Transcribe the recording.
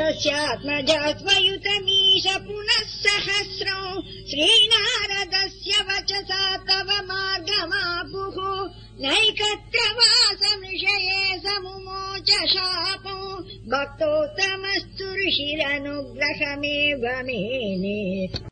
तस्यात्मजात्वयुतमीश पुनः सहस्रो श्रीनारदस्य वचसा तव मार्गमापुः नैकत्र प्रवास समुमोच शापो भक्तोत्तमस्तु ऋषिरनुग्रहमेव मेने।